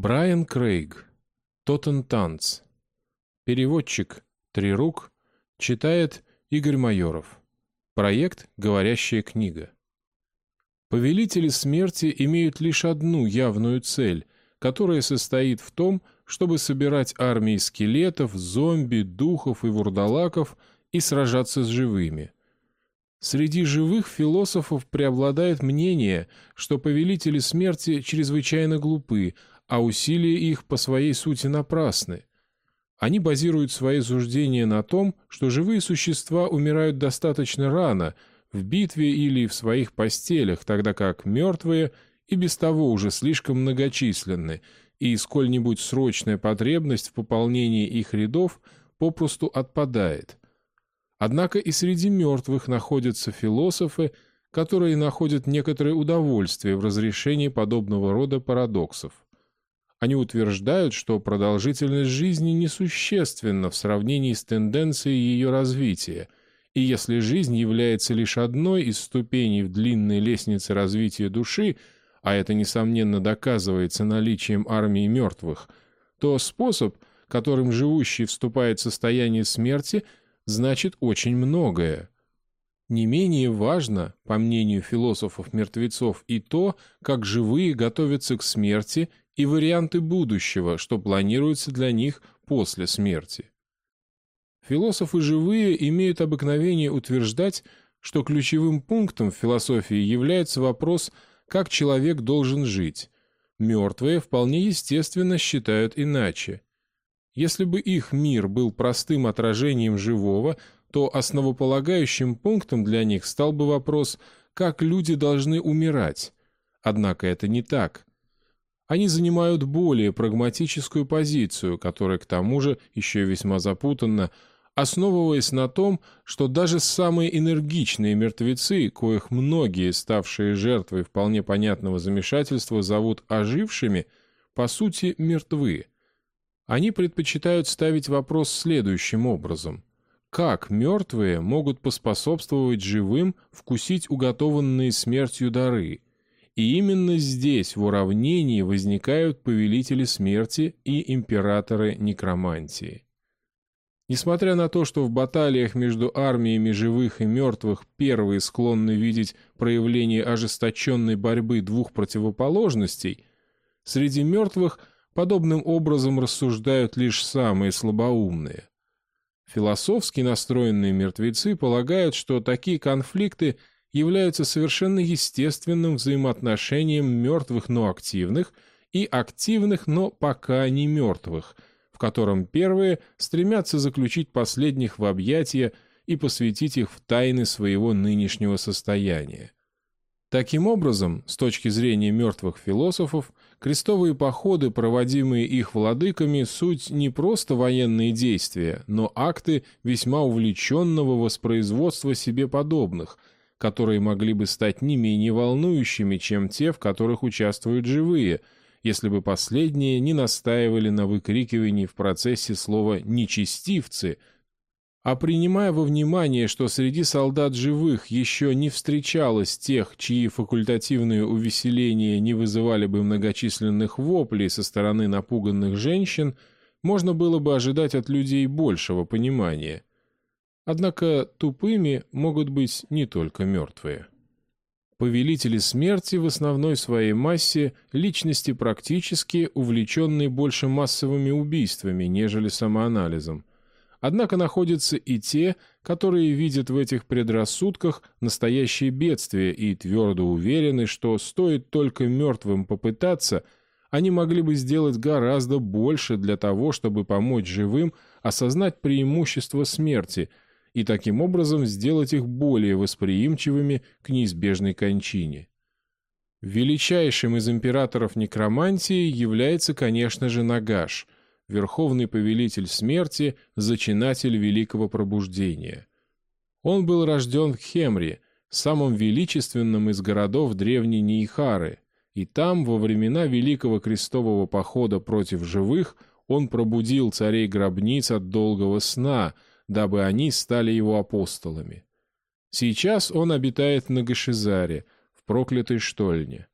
Брайан Крейг. Тоттентанц. Переводчик Трирук. Читает Игорь Майоров. Проект «Говорящая книга». Повелители смерти имеют лишь одну явную цель, которая состоит в том, чтобы собирать армии скелетов, зомби, духов и вурдалаков и сражаться с живыми. Среди живых философов преобладает мнение, что повелители смерти чрезвычайно глупы, а усилия их по своей сути напрасны. Они базируют свои суждения на том, что живые существа умирают достаточно рано, в битве или в своих постелях, тогда как мертвые и без того уже слишком многочисленны, и сколь-нибудь срочная потребность в пополнении их рядов попросту отпадает. Однако и среди мертвых находятся философы, которые находят некоторое удовольствие в разрешении подобного рода парадоксов. Они утверждают, что продолжительность жизни несущественна в сравнении с тенденцией ее развития, и если жизнь является лишь одной из ступеней в длинной лестнице развития души, а это, несомненно, доказывается наличием армии мертвых, то способ, которым живущий вступает в состояние смерти, значит очень многое. Не менее важно, по мнению философов-мертвецов, и то, как живые готовятся к смерти и варианты будущего, что планируется для них после смерти. Философы живые имеют обыкновение утверждать, что ключевым пунктом в философии является вопрос, как человек должен жить. Мертвые вполне естественно считают иначе. Если бы их мир был простым отражением живого, то основополагающим пунктом для них стал бы вопрос, как люди должны умирать. Однако это не так. Они занимают более прагматическую позицию, которая к тому же еще весьма запутанна, основываясь на том, что даже самые энергичные мертвецы, коих многие, ставшие жертвой вполне понятного замешательства, зовут ожившими, по сути мертвы. Они предпочитают ставить вопрос следующим образом. Как мертвые могут поспособствовать живым вкусить уготованные смертью дары – и именно здесь, в уравнении, возникают повелители смерти и императоры некромантии. Несмотря на то, что в баталиях между армиями живых и мертвых первые склонны видеть проявление ожесточенной борьбы двух противоположностей, среди мертвых подобным образом рассуждают лишь самые слабоумные. Философски настроенные мертвецы полагают, что такие конфликты – являются совершенно естественным взаимоотношением мертвых, но активных, и активных, но пока не мертвых, в котором первые стремятся заключить последних в объятия и посвятить их в тайны своего нынешнего состояния. Таким образом, с точки зрения мертвых философов, крестовые походы, проводимые их владыками, суть не просто военные действия, но акты весьма увлеченного воспроизводства себе подобных – которые могли бы стать не менее волнующими, чем те, в которых участвуют живые, если бы последние не настаивали на выкрикивании в процессе слова «нечестивцы», а принимая во внимание, что среди солдат живых еще не встречалось тех, чьи факультативные увеселения не вызывали бы многочисленных воплей со стороны напуганных женщин, можно было бы ожидать от людей большего понимания – Однако тупыми могут быть не только мертвые. Повелители смерти в основной своей массе – личности практически увлеченные больше массовыми убийствами, нежели самоанализом. Однако находятся и те, которые видят в этих предрассудках настоящее бедствие и твердо уверены, что стоит только мертвым попытаться, они могли бы сделать гораздо больше для того, чтобы помочь живым осознать преимущество смерти – и таким образом сделать их более восприимчивыми к неизбежной кончине. Величайшим из императоров некромантии является, конечно же, Нагаш, верховный повелитель смерти, зачинатель великого пробуждения. Он был рожден в Хемре, самом величественном из городов древней Нейхары, и там, во времена Великого Крестового Похода против живых, он пробудил царей гробниц от долгого сна – дабы они стали его апостолами. Сейчас он обитает на Гашизаре, в проклятой штольне.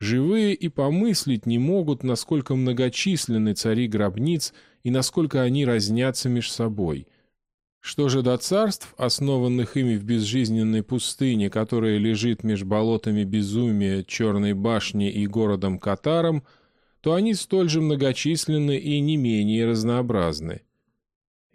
Живые и помыслить не могут, насколько многочисленны цари гробниц и насколько они разнятся меж собой. Что же до царств, основанных ими в безжизненной пустыне, которая лежит меж болотами безумия, Черной башни и городом Катаром, то они столь же многочисленны и не менее разнообразны.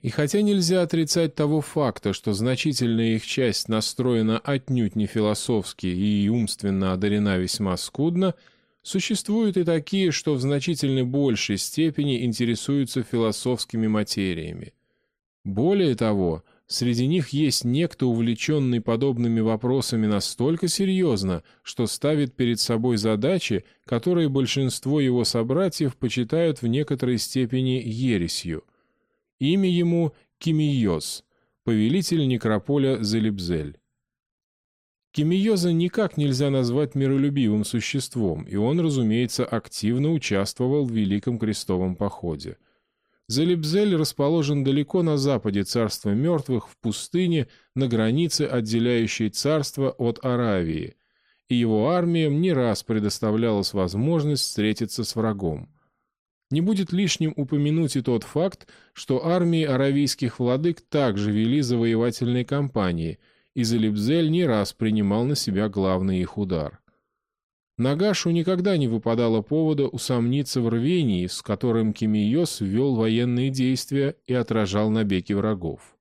И хотя нельзя отрицать того факта, что значительная их часть настроена отнюдь не философски и умственно одарена весьма скудно, существуют и такие, что в значительно большей степени интересуются философскими материями. Более того, среди них есть некто, увлеченный подобными вопросами настолько серьезно, что ставит перед собой задачи, которые большинство его собратьев почитают в некоторой степени ересью – Имя ему Кимиоз, повелитель некрополя Залибзель. Кимиоза никак нельзя назвать миролюбивым существом, и он, разумеется, активно участвовал в Великом Крестовом походе. Залибзель расположен далеко на западе царства мертвых, в пустыне, на границе, отделяющей царство от Аравии, и его армиям не раз предоставлялась возможность встретиться с врагом. Не будет лишним упомянуть и тот факт, что армии аравийских владык также вели завоевательные кампании, и Залибзель не раз принимал на себя главный их удар. Нагашу никогда не выпадало повода усомниться в рвении, с которым Кимиос вел военные действия и отражал набеги врагов.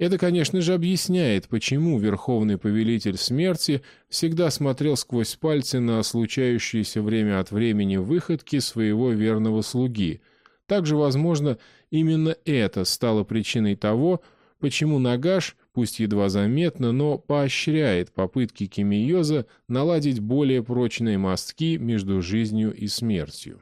Это, конечно же, объясняет, почему Верховный Повелитель Смерти всегда смотрел сквозь пальцы на случающиеся время от времени выходки своего верного слуги. Также, возможно, именно это стало причиной того, почему Нагаш, пусть едва заметно, но поощряет попытки Кимиоза наладить более прочные мостки между жизнью и смертью.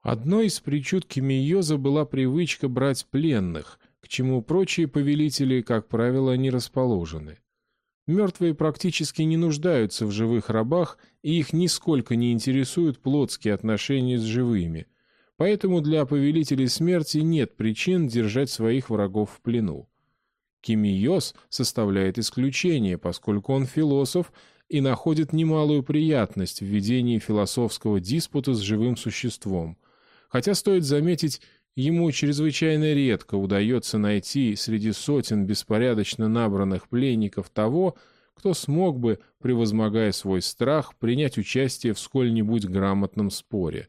Одной из причуд Кимиоза была привычка брать пленных, к чему прочие повелители, как правило, не расположены. Мертвые практически не нуждаются в живых рабах, и их нисколько не интересуют плотские отношения с живыми, поэтому для повелителей смерти нет причин держать своих врагов в плену. Кимиос составляет исключение, поскольку он философ и находит немалую приятность в ведении философского диспута с живым существом. Хотя стоит заметить, Ему чрезвычайно редко удается найти среди сотен беспорядочно набранных пленников того, кто смог бы, превозмогая свой страх, принять участие в сколь-нибудь грамотном споре.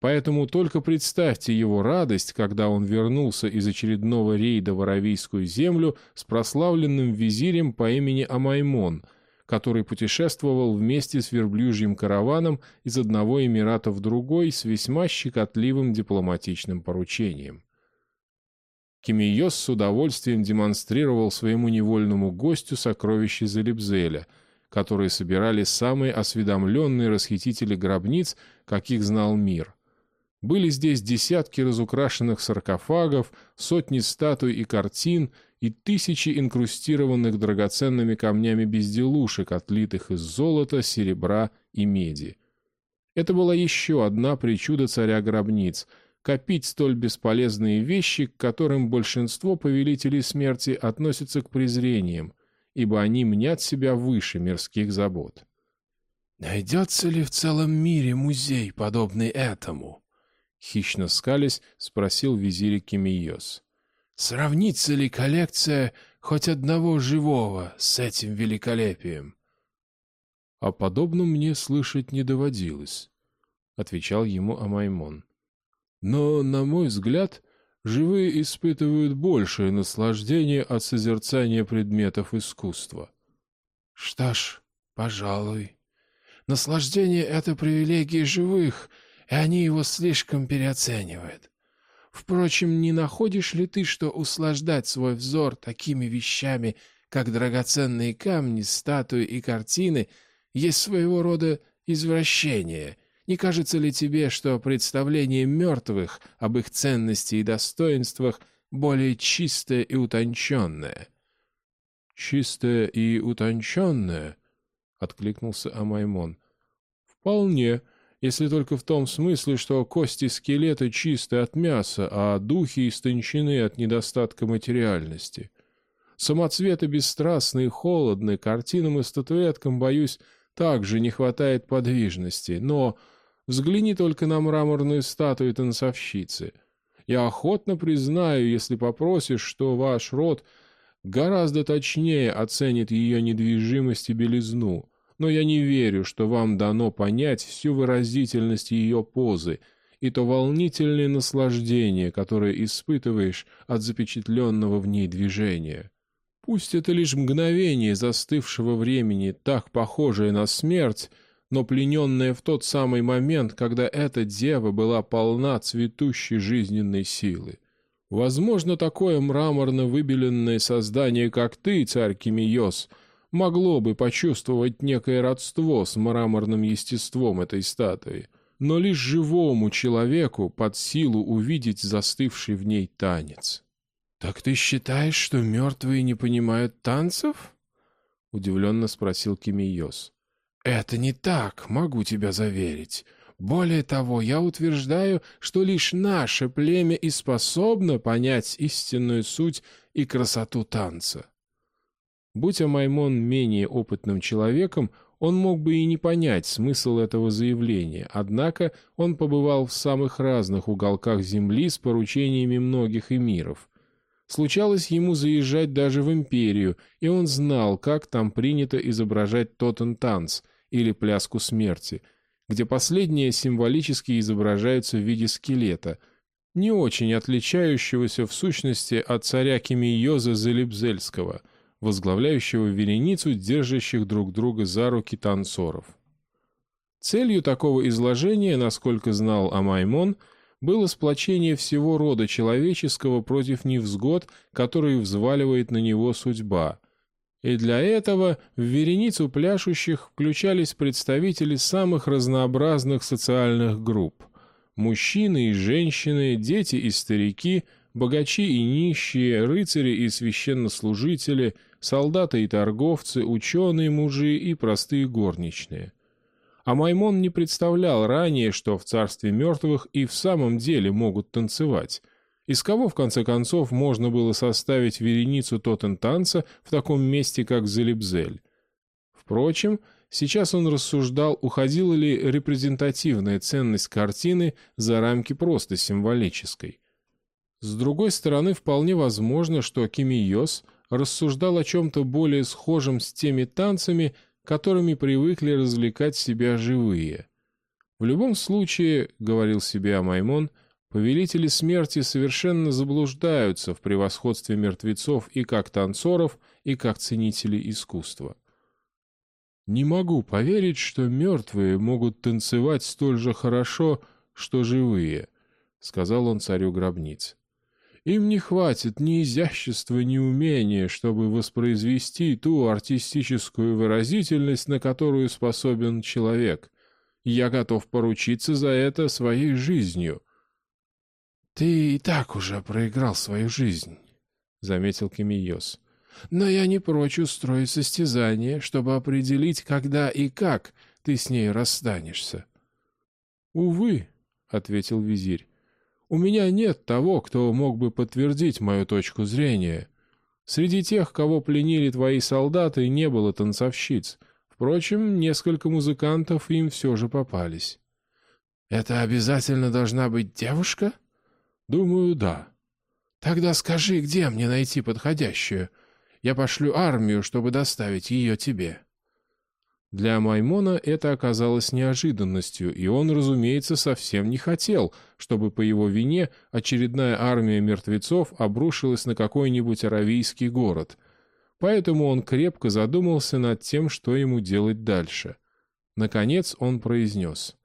Поэтому только представьте его радость, когда он вернулся из очередного рейда в Аравийскую землю с прославленным визирем по имени Амаймон — который путешествовал вместе с верблюжьим караваном из одного эмирата в другой с весьма щекотливым дипломатичным поручением. Кемиос с удовольствием демонстрировал своему невольному гостю сокровища Залибзеля, которые собирали самые осведомленные расхитители гробниц, каких знал мир. Были здесь десятки разукрашенных саркофагов, сотни статуй и картин — и тысячи инкрустированных драгоценными камнями безделушек, отлитых из золота, серебра и меди. Это была еще одна причуда царя гробниц — копить столь бесполезные вещи, к которым большинство повелителей смерти относятся к презрениям, ибо они мнят себя выше мирских забот. «Найдется ли в целом мире музей, подобный этому?» Хищно скались, спросил визирь Кемиос. Сравнится ли коллекция хоть одного живого с этим великолепием? — О подобном мне слышать не доводилось, — отвечал ему Амаймон. — Но, на мой взгляд, живые испытывают большее наслаждение от созерцания предметов искусства. — Что ж, пожалуй. Наслаждение — это привилегия живых, и они его слишком переоценивают. Впрочем, не находишь ли ты, что услаждать свой взор такими вещами, как драгоценные камни, статуи и картины, есть своего рода извращение? Не кажется ли тебе, что представление мертвых об их ценности и достоинствах более чистое и утонченное? — Чистое и утонченное? — откликнулся Амаймон. — Вполне. — если только в том смысле, что кости скелета чисты от мяса, а духи истончены от недостатка материальности. Самоцветы бесстрастны и холодны, картинам и статуэткам, боюсь, также не хватает подвижности, но взгляни только на мраморную статую танцовщицы. Я охотно признаю, если попросишь, что ваш род гораздо точнее оценит ее недвижимость и белизну, но я не верю, что вам дано понять всю выразительность ее позы и то волнительное наслаждение, которое испытываешь от запечатленного в ней движения. Пусть это лишь мгновение застывшего времени, так похожее на смерть, но плененное в тот самый момент, когда эта дева была полна цветущей жизненной силы. Возможно, такое мраморно выбеленное создание, как ты, царь Кимиос, могло бы почувствовать некое родство с мраморным естеством этой статуи, но лишь живому человеку под силу увидеть застывший в ней танец. «Так ты считаешь, что мертвые не понимают танцев?» — удивленно спросил Кимиос. «Это не так, могу тебя заверить. Более того, я утверждаю, что лишь наше племя и способно понять истинную суть и красоту танца». Будь Амаймон менее опытным человеком, он мог бы и не понять смысл этого заявления, однако он побывал в самых разных уголках Земли с поручениями многих эмиров — Случалось ему заезжать даже в империю, и он знал, как там принято изображать тотен-танц или пляску смерти, где последние символически изображаются в виде скелета, не очень отличающегося в сущности от царя Кемийоза Залибзельского, возглавляющего вереницу держащих друг друга за руки танцоров. Целью такого изложения, насколько знал Амаймон, — было сплочение всего рода человеческого против невзгод, которые взваливает на него судьба. И для этого в вереницу пляшущих включались представители самых разнообразных социальных групп. Мужчины и женщины, дети и старики, богачи и нищие, рыцари и священнослужители, солдаты и торговцы, ученые мужи и простые горничные. А Маймон не представлял ранее, что в царстве мертвых и в самом деле могут танцевать. Из кого, в конце концов, можно было составить вереницу тотен-танца в таком месте, как Залибзель? Впрочем, сейчас он рассуждал, уходила ли репрезентативная ценность картины за рамки просто символической. С другой стороны, вполне возможно, что Кимийос рассуждал о чем-то более схожем с теми танцами, которыми привыкли развлекать себя живые. В любом случае, — говорил себе Амаймон, — повелители смерти совершенно заблуждаются в превосходстве мертвецов и как танцоров, и как ценителей искусства. «Не могу поверить, что мертвые могут танцевать столь же хорошо, что живые», — сказал он царю гробниц. Им не хватит ни изящества, ни умения, чтобы воспроизвести ту артистическую выразительность, на которую способен человек. Я готов поручиться за это своей жизнью. — Ты и так уже проиграл свою жизнь, — заметил Кемиос. — Но я не прочь устроить состязание, чтобы определить, когда и как ты с ней расстанешься. — Увы, — ответил визирь, у меня нет того, кто мог бы подтвердить мою точку зрения. Среди тех, кого пленили твои солдаты, не было танцовщиц. Впрочем, несколько музыкантов им все же попались. «Это обязательно должна быть девушка?» «Думаю, да». «Тогда скажи, где мне найти подходящую? Я пошлю армию, чтобы доставить ее тебе». Для Маймона это оказалось неожиданностью, и он, разумеется, совсем не хотел, чтобы по его вине очередная армия мертвецов обрушилась на какой-нибудь аравийский город. Поэтому он крепко задумался над тем, что ему делать дальше. Наконец он произнес.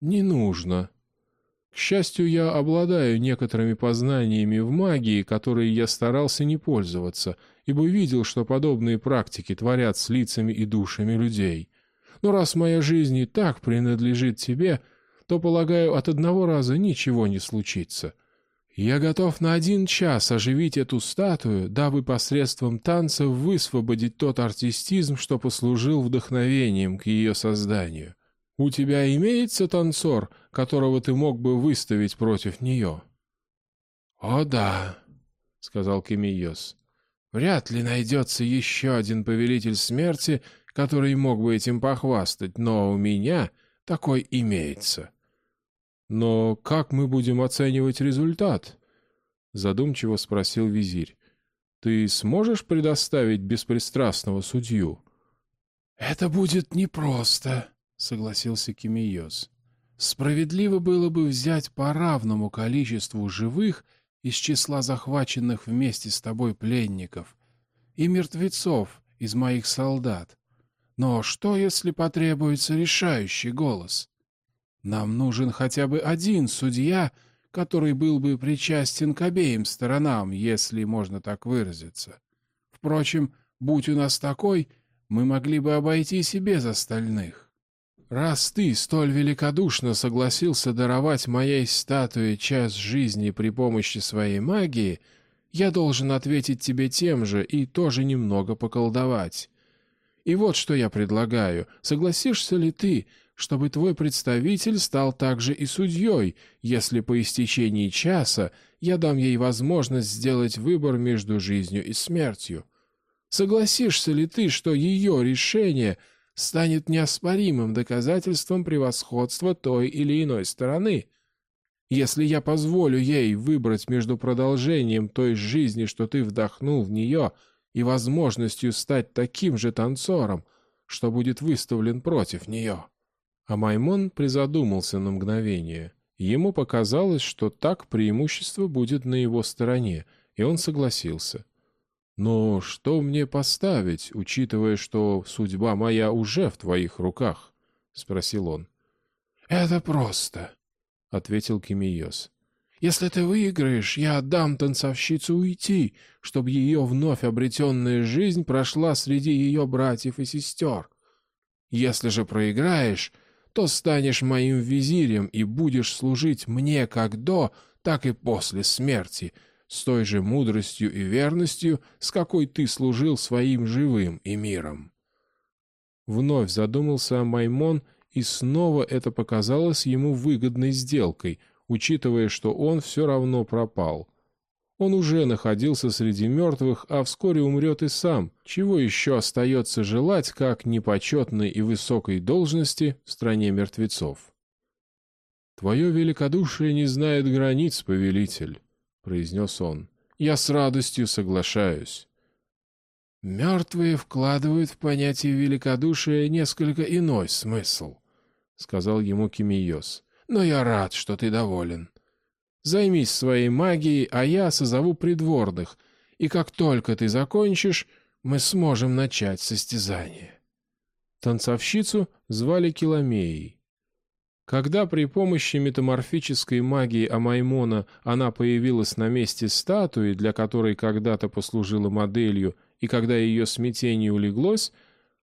«Не нужно. К счастью, я обладаю некоторыми познаниями в магии, которые я старался не пользоваться, ибо видел, что подобные практики творят с лицами и душами людей. Но раз моя жизнь и так принадлежит тебе, то, полагаю, от одного раза ничего не случится. Я готов на один час оживить эту статую, дабы посредством танца высвободить тот артистизм, что послужил вдохновением к ее созданию. У тебя имеется танцор, которого ты мог бы выставить против нее? — О да, — сказал Кемийос. — Вряд ли найдется еще один повелитель смерти, который мог бы этим похвастать, но у меня такой имеется. Но как мы будем оценивать результат? Задумчиво спросил визирь. Ты сможешь предоставить беспристрастного судью? Это будет непросто, согласился Кимиос. Справедливо было бы взять по равному количеству живых из числа захваченных вместе с тобой пленников и мертвецов из моих солдат. Но что, если потребуется решающий голос? Нам нужен хотя бы один судья, который был бы причастен к обеим сторонам, если можно так выразиться. Впрочем, будь у нас такой, мы могли бы обойтись и без остальных. Раз ты столь великодушно согласился даровать моей статуе час жизни при помощи своей магии, я должен ответить тебе тем же и тоже немного поколдовать. И вот что я предлагаю. Согласишься ли ты, чтобы твой представитель стал также и судьей, если по истечении часа я дам ей возможность сделать выбор между жизнью и смертью? Согласишься ли ты, что ее решение станет неоспоримым доказательством превосходства той или иной стороны? Если я позволю ей выбрать между продолжением той жизни, что ты вдохнул в нее, и возможностью стать таким же танцором, что будет выставлен против нее. А Маймон призадумался на мгновение. Ему показалось, что так преимущество будет на его стороне, и он согласился. «Но что мне поставить, учитывая, что судьба моя уже в твоих руках?» — спросил он. «Это просто», — ответил Кимиос. Если ты выиграешь, я отдам танцовщицу уйти, чтобы ее вновь обретенная жизнь прошла среди ее братьев и сестер. Если же проиграешь, то станешь моим визирем и будешь служить мне как до, так и после смерти, с той же мудростью и верностью, с какой ты служил своим живым и миром. Вновь задумался Маймон, и снова это показалось ему выгодной сделкой — учитывая, что он все равно пропал. Он уже находился среди мертвых, а вскоре умрет и сам. Чего еще остается желать, как непочетной и высокой должности в стране мертвецов? «Твое великодушие не знает границ, повелитель», — произнес он. «Я с радостью соглашаюсь». «Мертвые вкладывают в понятие великодушия несколько иной смысл», — сказал ему Кимиос но я рад, что ты доволен. Займись своей магией, а я созову придворных, и как только ты закончишь, мы сможем начать состязание». Танцовщицу звали Киломеей. Когда при помощи метаморфической магии Амаймона она появилась на месте статуи, для которой когда-то послужила моделью, и когда ее смятение улеглось,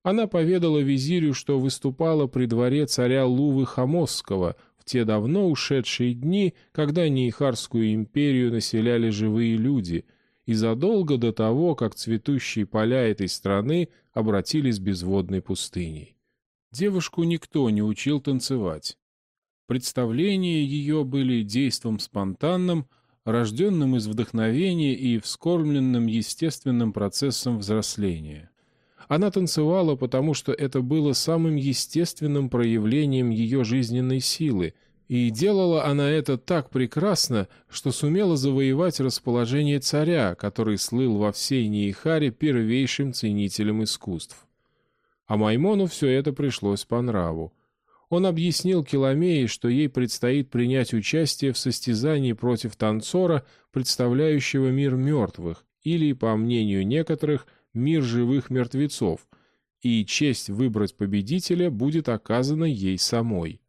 она поведала визирю, что выступала при дворе царя Лувы Хамосского — в те давно ушедшие дни, когда Нейхарскую империю населяли живые люди, и задолго до того, как цветущие поля этой страны обратились безводной пустыней. Девушку никто не учил танцевать. Представления ее были действом спонтанным, рожденным из вдохновения и вскормленным естественным процессом взросления. Она танцевала, потому что это было самым естественным проявлением ее жизненной силы, и делала она это так прекрасно, что сумела завоевать расположение царя, который слыл во всей Неихаре первейшим ценителем искусств. А Маймону все это пришлось по нраву. Он объяснил Келомее, что ей предстоит принять участие в состязании против танцора, представляющего мир мертвых, или, по мнению некоторых, мир живых мертвецов, и честь выбрать победителя будет оказана ей самой.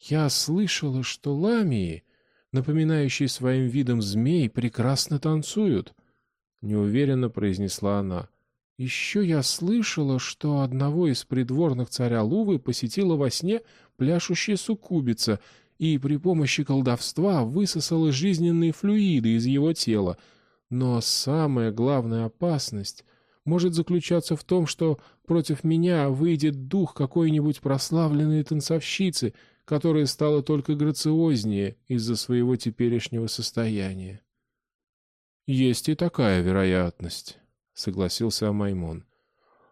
«Я слышала, что ламии, напоминающие своим видом змей, прекрасно танцуют», — неуверенно произнесла она. «Еще я слышала, что одного из придворных царя Лувы посетила во сне пляшущая суккубица и при помощи колдовства высосала жизненные флюиды из его тела, но самая главная опасность может заключаться в том, что против меня выйдет дух какой-нибудь прославленной танцовщицы, которая стала только грациознее из-за своего теперешнего состояния. «Есть и такая вероятность», — согласился Амаймон.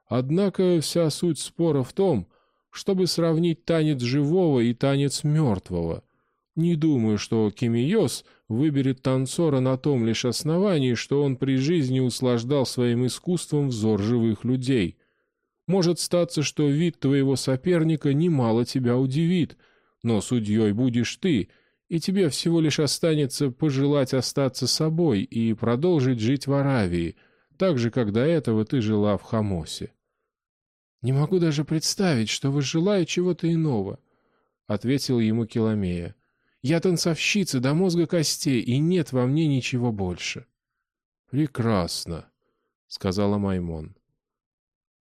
Однако вся суть спора в том, чтобы сравнить танец живого и танец мертвого. Не думаю, что Кимиос выберет танцора на том лишь основании, что он при жизни услаждал своим искусством взор живых людей. Может статься, что вид твоего соперника немало тебя удивит, но судьей будешь ты, и тебе всего лишь останется пожелать остаться собой и продолжить жить в Аравии, так же, как до этого ты жила в Хамосе. «Не могу даже представить, что вы желаете чего-то иного», — ответил ему Киломея. «Я танцовщица до мозга костей, и нет во мне ничего больше». «Прекрасно», — сказала Маймон.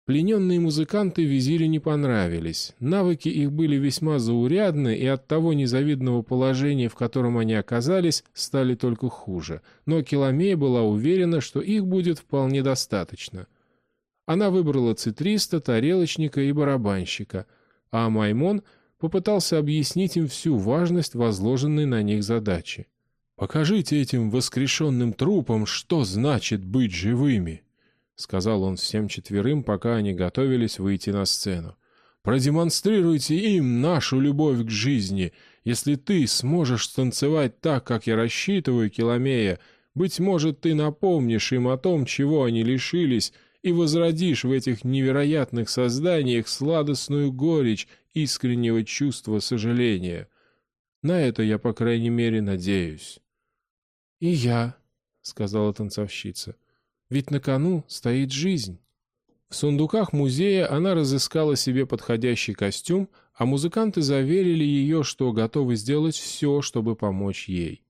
Плененные музыканты визирю не понравились. Навыки их были весьма заурядны, и от того незавидного положения, в котором они оказались, стали только хуже. Но Киломея была уверена, что их будет вполне достаточно — она выбрала цитриста, тарелочника и барабанщика, а Маймон попытался объяснить им всю важность возложенной на них задачи. «Покажите этим воскрешенным трупам, что значит быть живыми», — сказал он всем четверым, пока они готовились выйти на сцену. «Продемонстрируйте им нашу любовь к жизни. Если ты сможешь станцевать так, как я рассчитываю, Киломея, быть может, ты напомнишь им о том, чего они лишились, и возродишь в этих невероятных созданиях сладостную горечь искреннего чувства сожаления. На это я, по крайней мере, надеюсь. — И я, — сказала танцовщица, — ведь на кону стоит жизнь. В сундуках музея она разыскала себе подходящий костюм, а музыканты заверили ее, что готовы сделать все, чтобы помочь ей.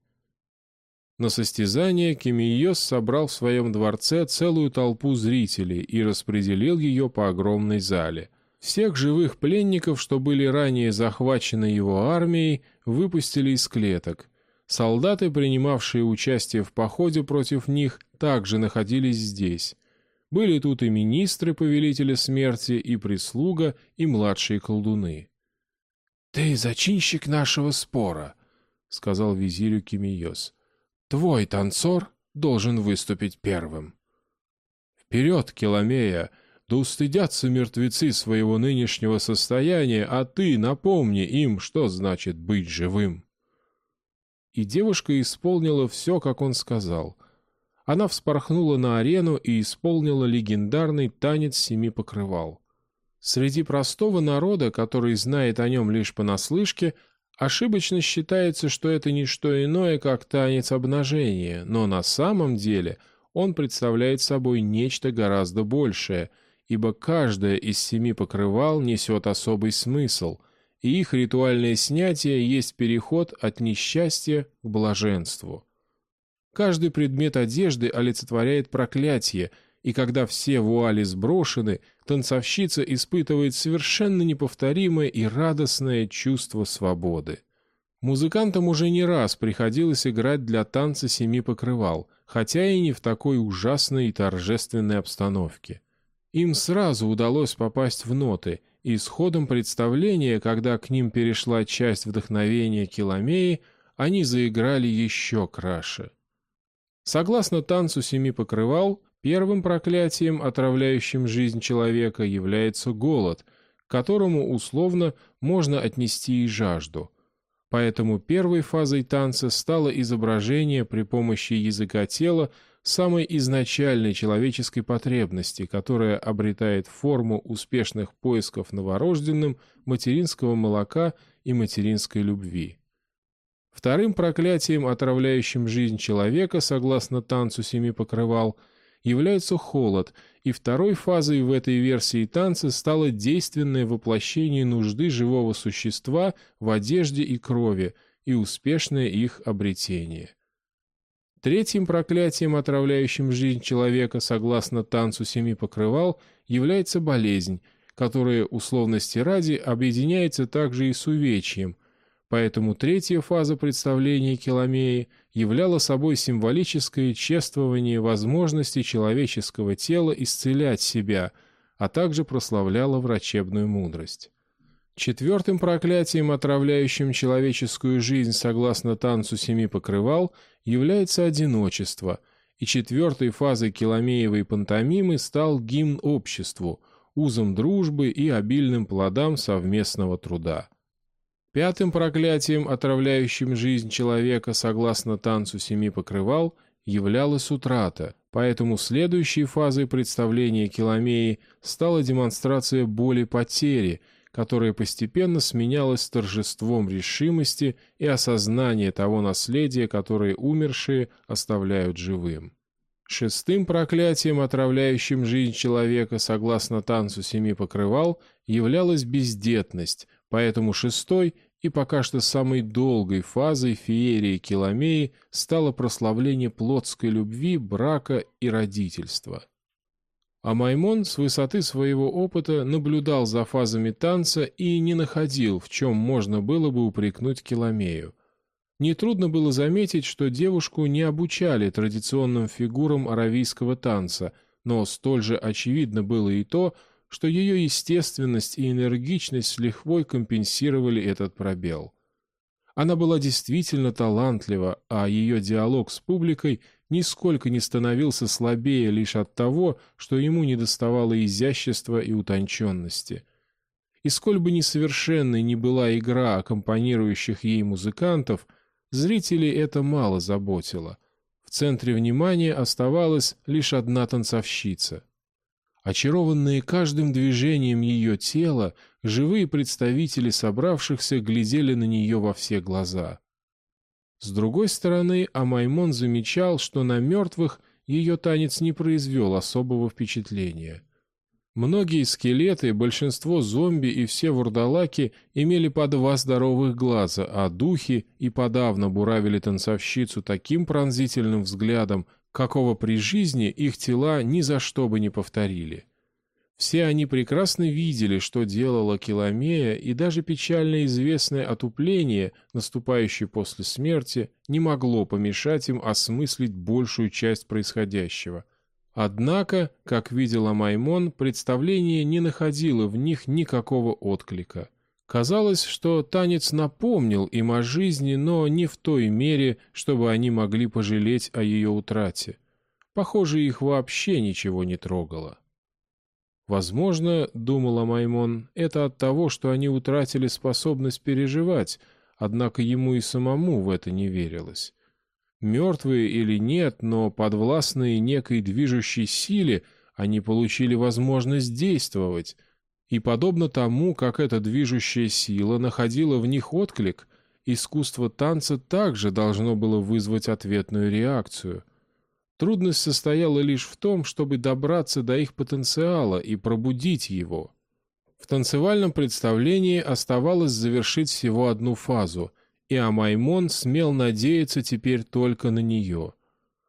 На состязание Кемийос собрал в своем дворце целую толпу зрителей и распределил ее по огромной зале. Всех живых пленников, что были ранее захвачены его армией, выпустили из клеток. Солдаты, принимавшие участие в походе против них, также находились здесь. Были тут и министры повелителя смерти, и прислуга, и младшие колдуны. «Ты зачинщик нашего спора», — сказал визирю Кимиос. Твой танцор должен выступить первым. Вперед, Келомея! Да устыдятся мертвецы своего нынешнего состояния, а ты напомни им, что значит быть живым. И девушка исполнила все, как он сказал. Она вспорхнула на арену и исполнила легендарный танец семи покрывал. Среди простого народа, который знает о нем лишь понаслышке, Ошибочно считается, что это не что иное, как танец обнажения, но на самом деле он представляет собой нечто гораздо большее, ибо каждое из семи покрывал несет особый смысл, и их ритуальное снятие есть переход от несчастья к блаженству. Каждый предмет одежды олицетворяет проклятие, и когда все вуали сброшены, танцовщица испытывает совершенно неповторимое и радостное чувство свободы. Музыкантам уже не раз приходилось играть для танца семи покрывал, хотя и не в такой ужасной и торжественной обстановке. Им сразу удалось попасть в ноты, и с представления, когда к ним перешла часть вдохновения Киломеи, они заиграли еще краше. Согласно танцу семи покрывал, Первым проклятием, отравляющим жизнь человека, является голод, к которому условно можно отнести и жажду. Поэтому первой фазой танца стало изображение при помощи языка тела самой изначальной человеческой потребности, которая обретает форму успешных поисков новорожденным материнского молока и материнской любви. Вторым проклятием, отравляющим жизнь человека, согласно танцу семи покрывал – является холод, и второй фазой в этой версии танца стало действенное воплощение нужды живого существа в одежде и крови и успешное их обретение. Третьим проклятием, отравляющим жизнь человека согласно танцу семи покрывал, является болезнь, которая, условности ради, объединяется также и с увечьем, поэтому третья фаза представления Келомеи – являло собой символическое чествование возможности человеческого тела исцелять себя, а также прославляло врачебную мудрость. Четвертым проклятием, отравляющим человеческую жизнь согласно танцу семи покрывал, является одиночество, и четвертой фазой Келомеевой пантомимы стал гимн обществу, узам дружбы и обильным плодам совместного труда. Пятым проклятием, отравляющим жизнь человека согласно танцу семи покрывал, являлась утрата, поэтому следующей фазой представления Киламеи стала демонстрация боли потери, которая постепенно сменялась торжеством решимости и осознания того наследия, которое умершие оставляют живым. Шестым проклятием, отравляющим жизнь человека согласно танцу семи покрывал, являлась бездетность, поэтому шестой и пока что самой долгой фазой феерии Киламеи стало прославление плотской любви, брака и родительства. А Маймон с высоты своего опыта наблюдал за фазами танца и не находил, в чем можно было бы упрекнуть Киламею. Нетрудно было заметить, что девушку не обучали традиционным фигурам аравийского танца, но столь же очевидно было и то, что ее естественность и энергичность с лихвой компенсировали этот пробел. Она была действительно талантлива, а ее диалог с публикой нисколько не становился слабее лишь от того, что ему недоставало изящества и утонченности. И сколь бы несовершенной ни была игра аккомпанирующих ей музыкантов, зрителей это мало заботило. В центре внимания оставалась лишь одна танцовщица — Очарованные каждым движением ее тела, живые представители собравшихся глядели на нее во все глаза. С другой стороны, Амаймон замечал, что на мертвых ее танец не произвел особого впечатления. Многие скелеты, большинство зомби и все вурдалаки имели по два здоровых глаза, а духи и подавно буравили танцовщицу таким пронзительным взглядом, какого при жизни их тела ни за что бы не повторили. Все они прекрасно видели, что делала Киломея, и даже печально известное отупление, наступающее после смерти, не могло помешать им осмыслить большую часть происходящего. Однако, как видела Маймон, представление не находило в них никакого отклика. Казалось, что танец напомнил им о жизни, но не в той мере, чтобы они могли пожалеть о ее утрате. Похоже, их вообще ничего не трогало. Возможно, думала Маймон, это от того, что они утратили способность переживать, однако ему и самому в это не верилось. Мертвые или нет, но подвластные некой движущей силе, они получили возможность действовать, и подобно тому, как эта движущая сила находила в них отклик, искусство танца также должно было вызвать ответную реакцию. Трудность состояла лишь в том, чтобы добраться до их потенциала и пробудить его. В танцевальном представлении оставалось завершить всего одну фазу, и Амаймон смел надеяться теперь только на нее.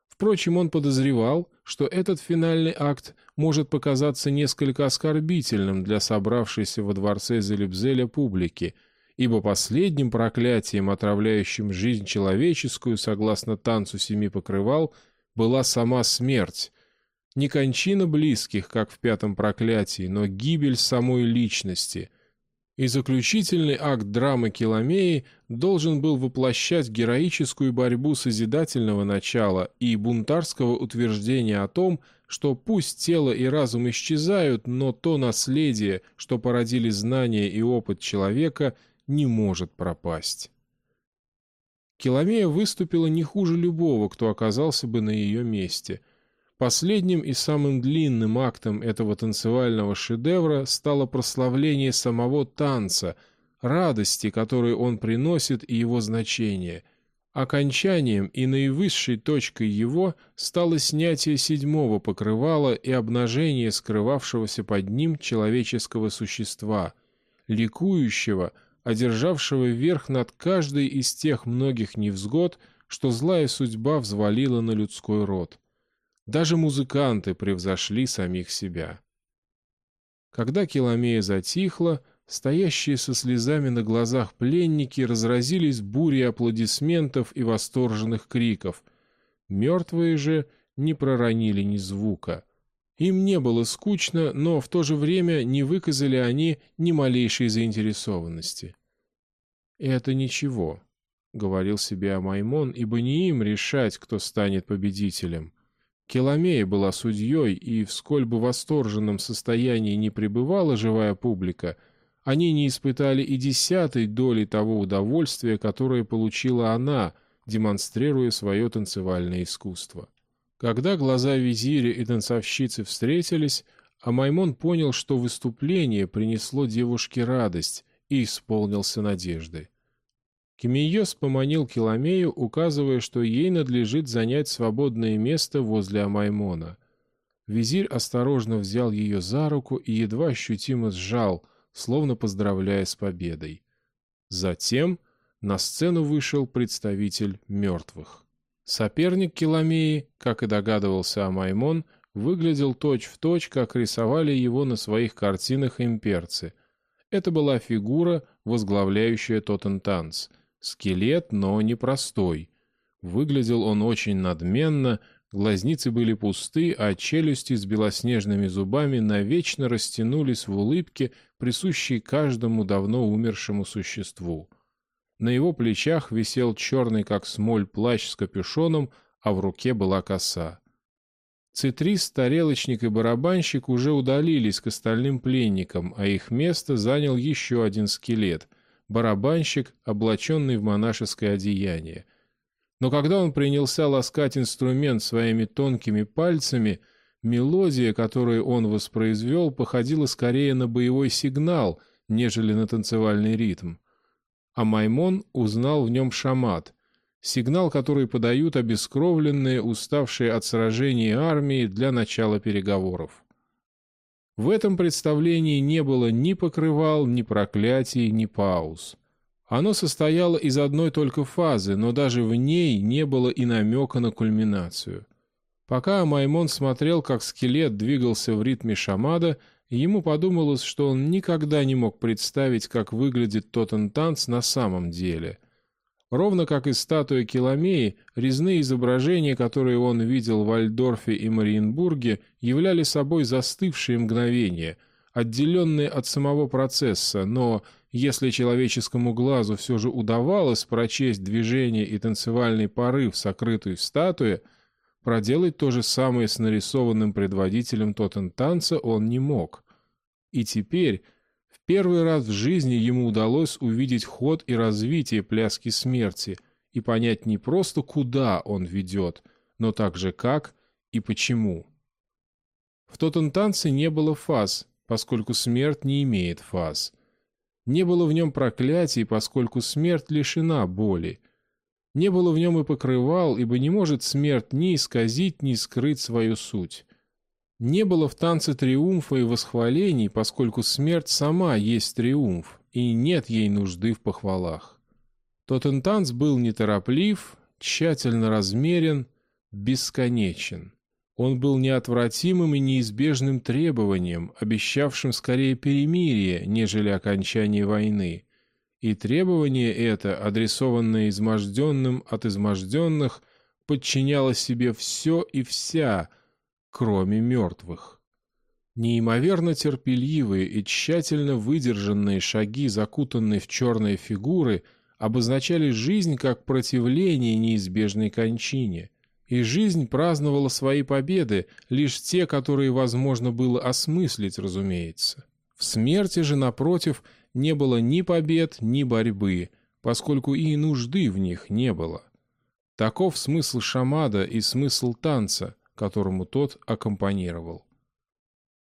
Впрочем, он подозревал, что этот финальный акт может показаться несколько оскорбительным для собравшейся во дворце Зелебзеля публики, ибо последним проклятием, отравляющим жизнь человеческую, согласно танцу семи покрывал, была сама смерть. Не кончина близких, как в пятом проклятии, но гибель самой личности, и заключительный акт драмы Киламеи должен был воплощать героическую борьбу созидательного начала и бунтарского утверждения о том, что пусть тело и разум исчезают, но то наследие, что породили знания и опыт человека, не может пропасть. Киламея выступила не хуже любого, кто оказался бы на ее месте – Последним и самым длинным актом этого танцевального шедевра стало прославление самого танца, радости, которую он приносит, и его значение. Окончанием и наивысшей точкой его стало снятие седьмого покрывала и обнажение скрывавшегося под ним человеческого существа, ликующего, одержавшего верх над каждой из тех многих невзгод, что злая судьба взвалила на людской род. Даже музыканты превзошли самих себя. Когда Киламея затихла, стоящие со слезами на глазах пленники разразились бурей аплодисментов и восторженных криков. Мертвые же не проронили ни звука. Им не было скучно, но в то же время не выказали они ни малейшей заинтересованности. «Это ничего», — говорил себе Амаймон, ибо не им решать, кто станет победителем. Келомея была судьей, и в сколь бы восторженном состоянии не пребывала живая публика, они не испытали и десятой доли того удовольствия, которое получила она, демонстрируя свое танцевальное искусство. Когда глаза визиря и танцовщицы встретились, Амаймон понял, что выступление принесло девушке радость и исполнился надеждой. Кемийос поманил Киламею, указывая, что ей надлежит занять свободное место возле Амаймона. Визирь осторожно взял ее за руку и едва ощутимо сжал, словно поздравляя с победой. Затем на сцену вышел представитель мертвых. Соперник Киламеи, как и догадывался Амаймон, выглядел точь-в-точь, точь, как рисовали его на своих картинах имперцы. Это была фигура, возглавляющая Тоттентанц — Скелет, но непростой. Выглядел он очень надменно, глазницы были пусты, а челюсти с белоснежными зубами навечно растянулись в улыбке, присущей каждому давно умершему существу. На его плечах висел черный, как смоль, плащ с капюшоном, а в руке была коса. Цитрис, тарелочник и барабанщик уже удалились к остальным пленникам, а их место занял еще один скелет, барабанщик, облаченный в монашеское одеяние. Но когда он принялся ласкать инструмент своими тонкими пальцами, мелодия, которую он воспроизвел, походила скорее на боевой сигнал, нежели на танцевальный ритм. А Маймон узнал в нем шамат, сигнал, который подают обескровленные, уставшие от сражений армии для начала переговоров. В этом представлении не было ни покрывал, ни проклятий, ни пауз. Оно состояло из одной только фазы, но даже в ней не было и намека на кульминацию. Пока Маймон смотрел, как скелет двигался в ритме шамада, ему подумалось, что он никогда не мог представить, как выглядит тот танц на самом деле — Ровно как и статуя Киламеи, резные изображения, которые он видел в Альдорфе и Мариенбурге, являли собой застывшие мгновения, отделенные от самого процесса, но если человеческому глазу все же удавалось прочесть движение и танцевальный порыв, сокрытый в статуе, проделать то же самое с нарисованным предводителем Тоттентанца он не мог. И теперь Первый раз в жизни ему удалось увидеть ход и развитие пляски смерти и понять не просто, куда он ведет, но также как и почему. В тот танце не было фаз, поскольку смерть не имеет фаз. Не было в нем проклятий, поскольку смерть лишена боли. Не было в нем и покрывал, ибо не может смерть ни исказить, ни скрыть свою суть. Не было в танце триумфа и восхвалений, поскольку смерть сама есть триумф, и нет ей нужды в похвалах. Тоттентанц был нетороплив, тщательно размерен, бесконечен. Он был неотвратимым и неизбежным требованием, обещавшим скорее перемирие, нежели окончание войны. И требование это, адресованное изможденным от изможденных, подчиняло себе все и вся — кроме мертвых. Неимоверно терпеливые и тщательно выдержанные шаги, закутанные в черные фигуры, обозначали жизнь как противление неизбежной кончине. И жизнь праздновала свои победы, лишь те, которые возможно было осмыслить, разумеется. В смерти же, напротив, не было ни побед, ни борьбы, поскольку и нужды в них не было. Таков смысл шамада и смысл танца — которому тот аккомпанировал.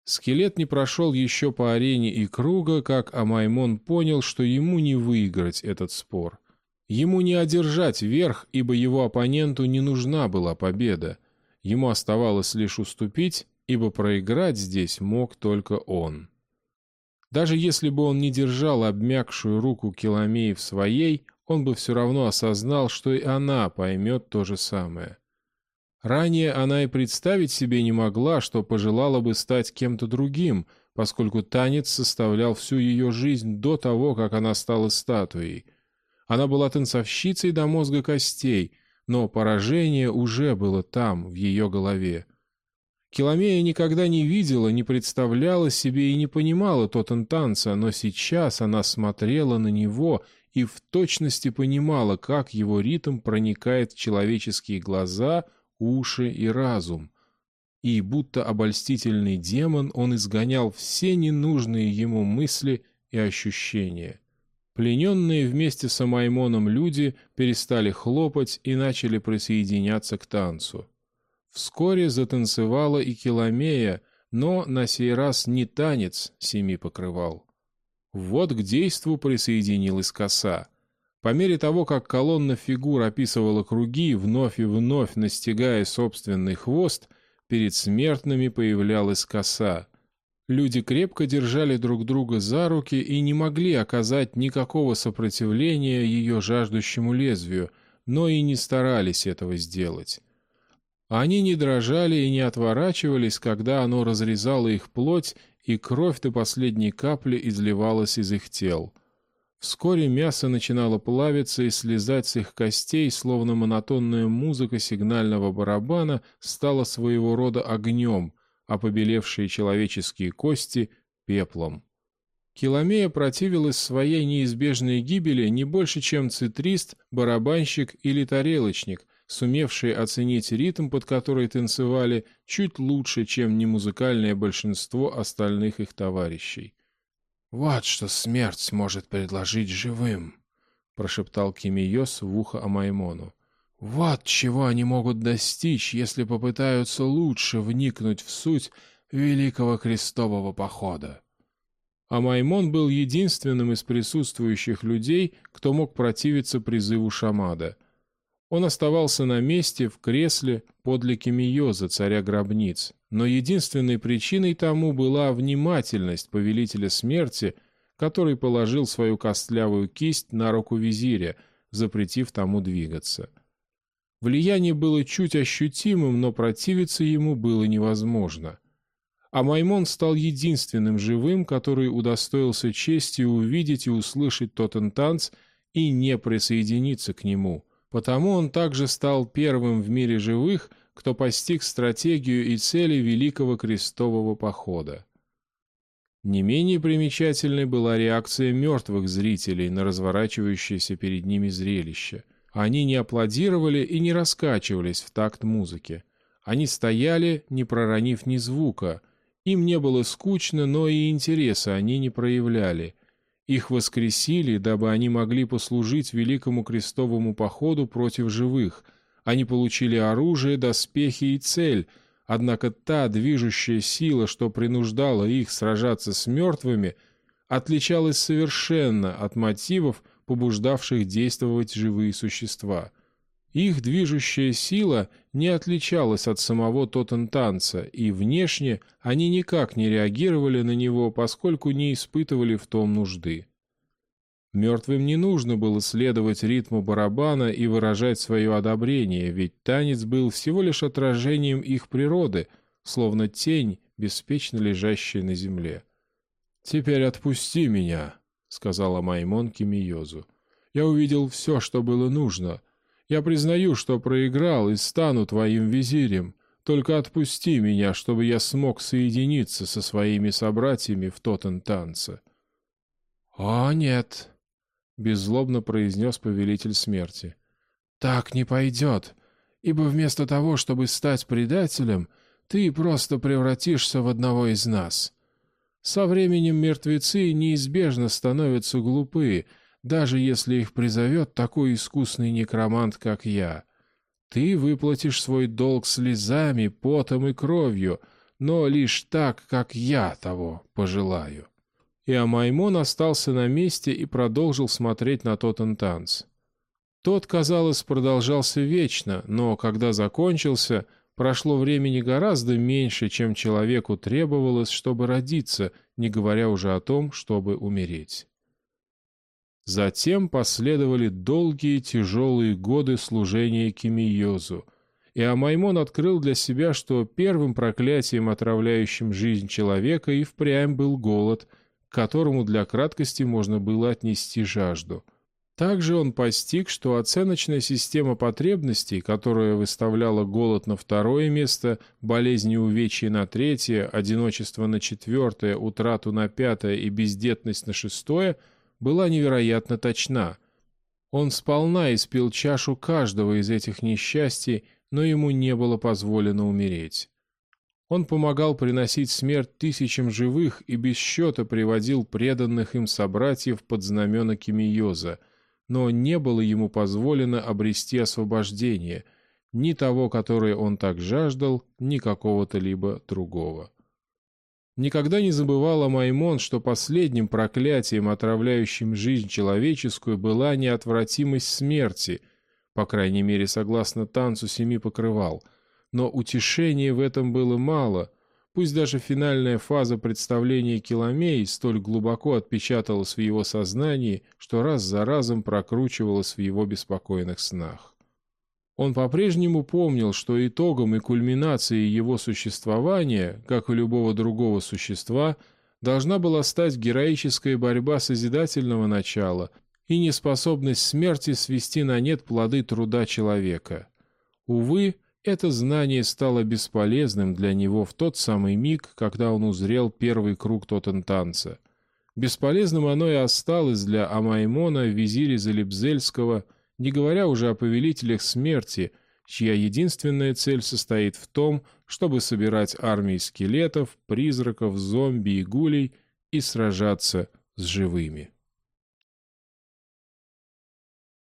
Скелет не прошел еще по арене и круга, как Амаймон понял, что ему не выиграть этот спор. Ему не одержать верх, ибо его оппоненту не нужна была победа. Ему оставалось лишь уступить, ибо проиграть здесь мог только он. Даже если бы он не держал обмякшую руку Киломеи в своей, он бы все равно осознал, что и она поймет то же самое. Ранее она и представить себе не могла, что пожелала бы стать кем-то другим, поскольку танец составлял всю ее жизнь до того, как она стала статуей. Она была танцовщицей до мозга костей, но поражение уже было там, в ее голове. Киломея никогда не видела, не представляла себе и не понимала Тотен танца, но сейчас она смотрела на него и в точности понимала, как его ритм проникает в человеческие глаза — уши и разум, и будто обольстительный демон он изгонял все ненужные ему мысли и ощущения. Плененные вместе с Амаймоном люди перестали хлопать и начали присоединяться к танцу. Вскоре затанцевала и Киломея, но на сей раз не танец семи покрывал. Вот к действу присоединилась коса. По мере того, как колонна фигур описывала круги, вновь и вновь настигая собственный хвост, перед смертными появлялась коса. Люди крепко держали друг друга за руки и не могли оказать никакого сопротивления ее жаждущему лезвию, но и не старались этого сделать. Они не дрожали и не отворачивались, когда оно разрезало их плоть, и кровь до последней капли изливалась из их тел. Вскоре мясо начинало плавиться и слезать с их костей, словно монотонная музыка сигнального барабана стала своего рода огнем, а побелевшие человеческие кости — пеплом. Киломея противилась своей неизбежной гибели не больше, чем цитрист, барабанщик или тарелочник, сумевшие оценить ритм, под который танцевали, чуть лучше, чем немузыкальное большинство остальных их товарищей. «Вот что смерть может предложить живым», — прошептал Кимиос в ухо Амаймону. «Вот чего они могут достичь, если попытаются лучше вникнуть в суть Великого Крестового Похода». Амаймон был единственным из присутствующих людей, кто мог противиться призыву Шамада. Он оставался на месте, в кресле, подле Кимиоза, царя гробниц, но единственной причиной тому была внимательность повелителя смерти, который положил свою костлявую кисть на руку визиря, запретив тому двигаться. Влияние было чуть ощутимым, но противиться ему было невозможно. А Маймон стал единственным живым, который удостоился чести увидеть и услышать Тоттентанц и не присоединиться к нему. Потому он также стал первым в мире живых, кто постиг стратегию и цели Великого Крестового Похода. Не менее примечательной была реакция мертвых зрителей на разворачивающееся перед ними зрелище. Они не аплодировали и не раскачивались в такт музыки. Они стояли, не проронив ни звука. Им не было скучно, но и интереса они не проявляли. Их воскресили, дабы они могли послужить великому крестовому походу против живых – они получили оружие, доспехи и цель, однако та движущая сила, что принуждала их сражаться с мертвыми, отличалась совершенно от мотивов, побуждавших действовать живые существа. Их движущая сила не отличалась от самого Тоттентанца, и внешне они никак не реагировали на него, поскольку не испытывали в том нужды. Мертвым не нужно было следовать ритму барабана и выражать свое одобрение, ведь танец был всего лишь отражением их природы, словно тень, беспечно лежащая на земле. «Теперь отпусти меня», — сказала Маймон Кимиозу. «Я увидел все, что было нужно. Я признаю, что проиграл и стану твоим визирем. Только отпусти меня, чтобы я смог соединиться со своими собратьями в Тоттен-танце». «О, нет», — беззлобно произнес повелитель смерти. «Так не пойдет, ибо вместо того, чтобы стать предателем, ты просто превратишься в одного из нас. Со временем мертвецы неизбежно становятся глупы, даже если их призовет такой искусный некромант, как я. Ты выплатишь свой долг слезами, потом и кровью, но лишь так, как я того пожелаю» и Амаймон остался на месте и продолжил смотреть на Тоттентанц. Тот, казалось, продолжался вечно, но когда закончился, прошло времени гораздо меньше, чем человеку требовалось, чтобы родиться, не говоря уже о том, чтобы умереть. Затем последовали долгие тяжелые годы служения Кимиозу, и Амаймон открыл для себя, что первым проклятием, отравляющим жизнь человека, и впрямь был голод – к которому для краткости можно было отнести жажду. Также он постиг, что оценочная система потребностей, которая выставляла голод на второе место, болезни увечья на третье, одиночество на четвертое, утрату на пятое и бездетность на шестое, была невероятно точна. Он сполна испил чашу каждого из этих несчастий, но ему не было позволено умереть. Он помогал приносить смерть тысячам живых и без счета приводил преданных им собратьев под знамена Кимиоза, но не было ему позволено обрести освобождение, ни того, которое он так жаждал, ни какого-то либо другого. Никогда не забывала Маймон, что последним проклятием, отравляющим жизнь человеческую, была неотвратимость смерти, по крайней мере, согласно танцу семи покрывал. Но утешения в этом было мало, пусть даже финальная фаза представления Киломей столь глубоко отпечаталась в его сознании, что раз за разом прокручивалась в его беспокойных снах. Он по-прежнему помнил, что итогом и кульминацией его существования, как и любого другого существа, должна была стать героическая борьба созидательного начала и неспособность смерти свести на нет плоды труда человека. Увы, это знание стало бесполезным для него в тот самый миг, когда он узрел первый круг Тотентанца. Бесполезным оно и осталось для Амаймона, визиря Залебзельского – не говоря уже о повелителях смерти, чья единственная цель состоит в том, чтобы собирать армии скелетов, призраков, зомби и гулей и сражаться с живыми.